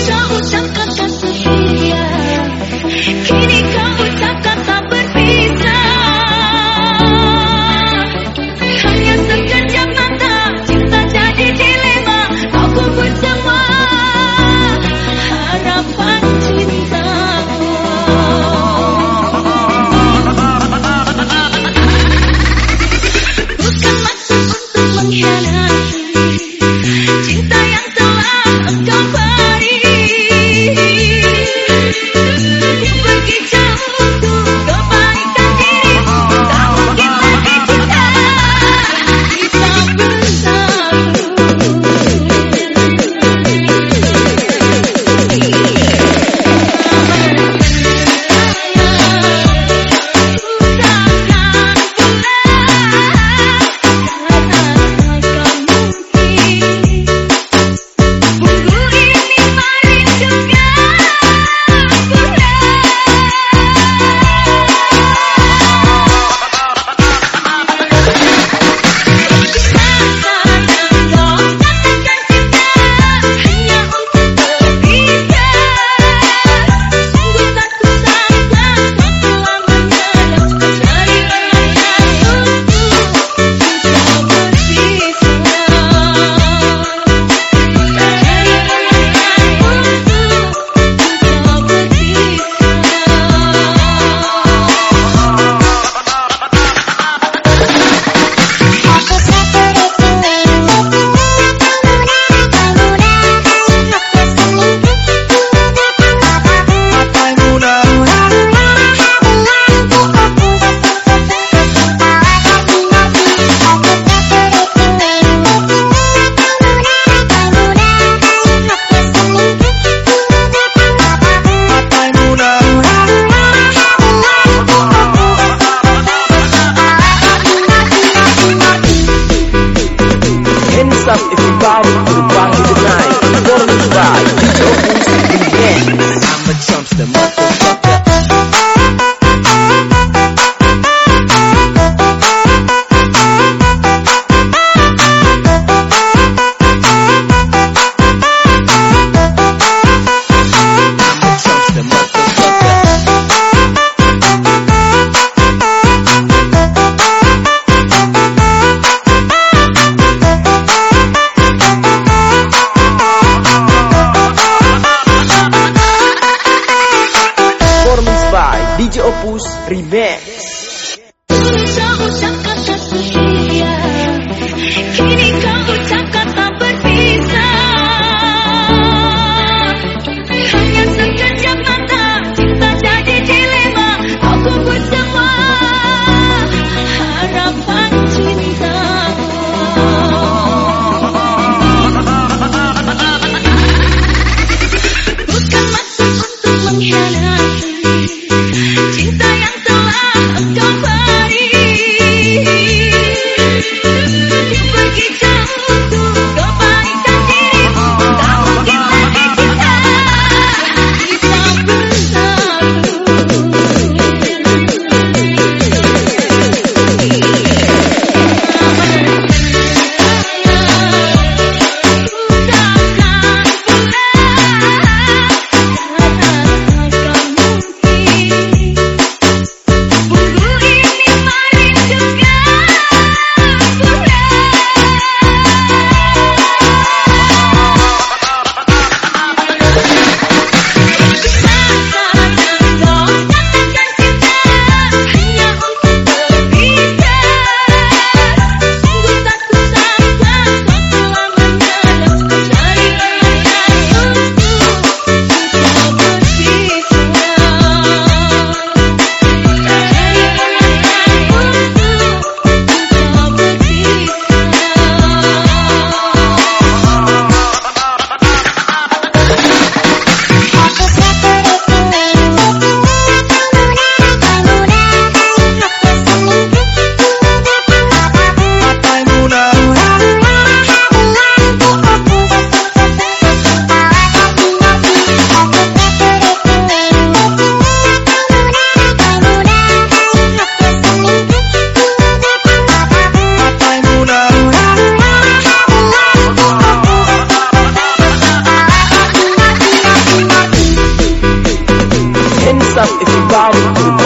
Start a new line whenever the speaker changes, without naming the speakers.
想不想 yang telah
if you bother